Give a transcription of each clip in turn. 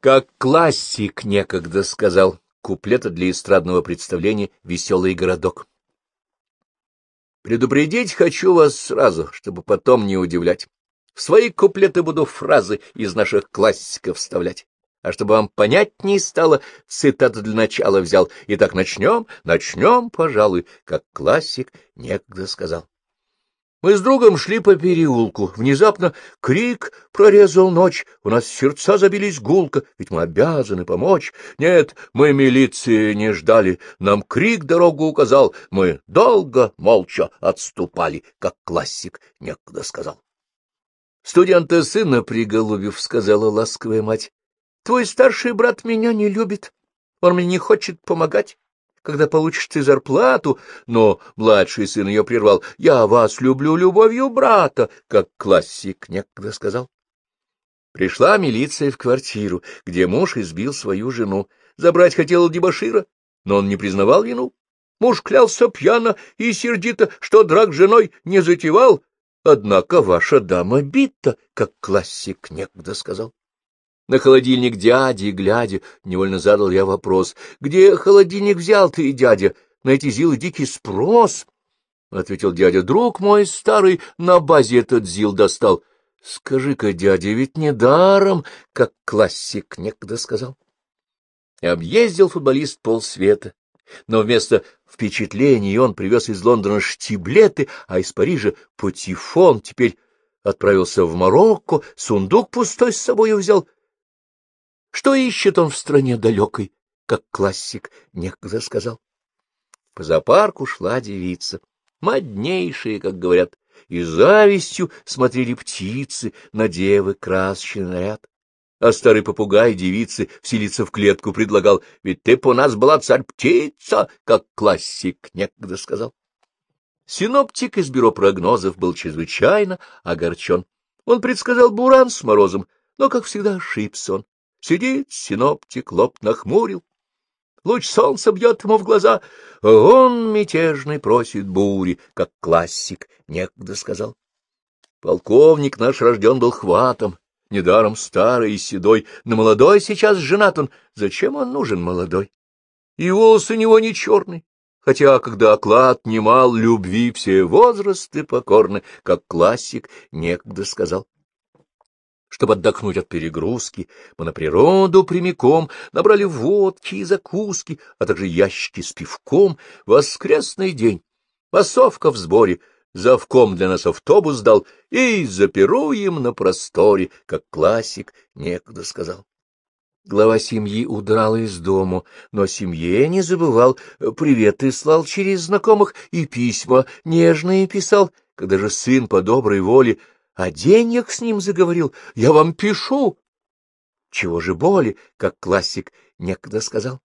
Как классик некогда сказал, куплета для эстрадного представления «Веселый городок». Предупредить хочу вас сразу, чтобы потом не удивлять. В свои куплеты буду фразы из наших классиков вставлять. А чтобы вам понятнее стало, цитату для начала взял. Итак, начнем, начнем, пожалуй, как классик некогда сказал. Мы с другом шли по переулку. Внезапно крик прорезал ночь. У нас сердца забились гулко, ведь мы обязаны помочь. Нет, мы милиции не ждали. Нам крик дорогу указал. Мы долго, молча отступали, как классик некогда сказал. Студента сына приголубив, сказала ласковая мать. Твой старший брат меня не любит. Он мне не хочет помогать когда получишь ты зарплату, но младший сын ее прервал. «Я вас люблю любовью брата», как классик некогда сказал. Пришла милиция в квартиру, где муж избил свою жену. Забрать хотел дебошира, но он не признавал вину. Муж клялся пьяно и сердито, что драк женой не затевал. Однако ваша дама бита, как классик некогда сказал. На холодильник дяди, глядя, невольно задал я вопрос. — Где холодильник взял ты, дядя? На эти зилы дикий спрос. — ответил дядя. — Друг мой старый на базе этот зил достал. — Скажи-ка, дядя, ведь не даром, как классик некогда сказал. Объездил футболист полсвета, но вместо впечатлений он привез из Лондона штиблеты, а из Парижа — патефон. Теперь отправился в Марокко, сундук пустой с собой взял — что ищет он в стране далекой, как классик некогда сказал? По зоопарку шла девица, моднейшая, как говорят, и завистью смотрели птицы на девы красочный наряд. А старый попугай девицы вселиться в клетку предлагал, ведь ты по нас была царь-птица, как классик некогда сказал. Синоптик из бюро прогнозов был чрезвычайно огорчен. Он предсказал буран с морозом, но, как всегда, ошибся он. Сидит синоптик, лоб нахмурил. Луч солнца бьет ему в глаза, он мятежный просит бури, как классик некогда сказал. Полковник наш рожден был хватом, недаром старый и седой, но молодой сейчас женат он. Зачем он нужен молодой? И волосы у него не черный, хотя, когда оклад немал, любви все возрасты покорны, как классик некогда сказал. Чтобы отдохнуть от перегрузки, мы на природу прямиком набрали водки и закуски, а также ящики с пивком. Воскресный день. Массовка в сборе. Завком для нас автобус дал, и запируем на просторе, как классик некогда сказал. Глава семьи удрал из дому, но семье не забывал, приветы слал через знакомых и письма нежные писал, когда же сын по доброй воле о денег с ним заговорил. Я вам пишу. Чего же боли, как классик некогда сказал.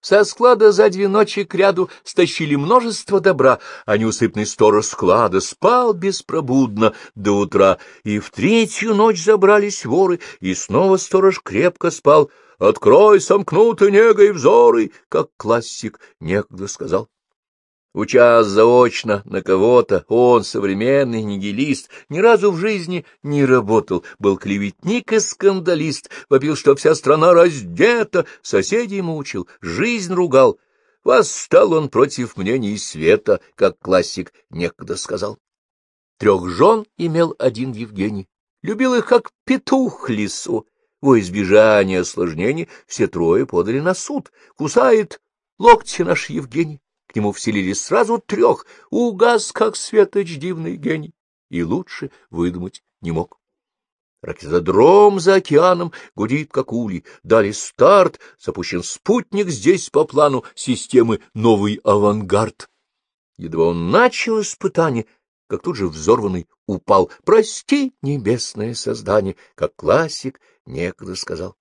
Со склада за две ночи кряду стащили множество добра, а неусыпный сторож склада спал беспробудно до утра, и в третью ночь забрались воры, и снова сторож крепко спал. «Открой сомкнуты негой взоры», как классик некогда сказал. Учас заочно на кого-то, он, современный нигилист, ни разу в жизни не работал, был клеветник и скандалист, вопил, что вся страна раздета, соседей мучил, жизнь ругал. Восстал он против мнений света, как классик некогда сказал. Трех жен имел один Евгений, любил их, как петух лесу. Во избежание осложнений все трое подали на суд. Кусает локти наш Евгений. К нему вселили сразу трех, угас, как светоч дивный гений, и лучше выдумать не мог. Ракетодром за океаном гудит, как улей. Дали старт, запущен спутник здесь по плану системы «Новый авангард». Едва он начал испытание, как тут же взорванный упал. «Прости, небесное создание», как классик некогда сказал.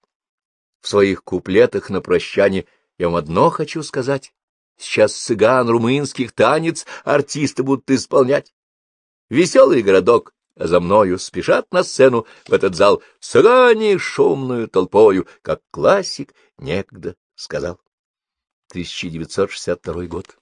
В своих куплетах на прощание я вам одно хочу сказать. Сейчас цыган румынских танец артисты будут исполнять. Веселый городок, а за мною спешат на сцену в этот зал цыгане шумную толпою, как классик некогда сказал. 1962 год.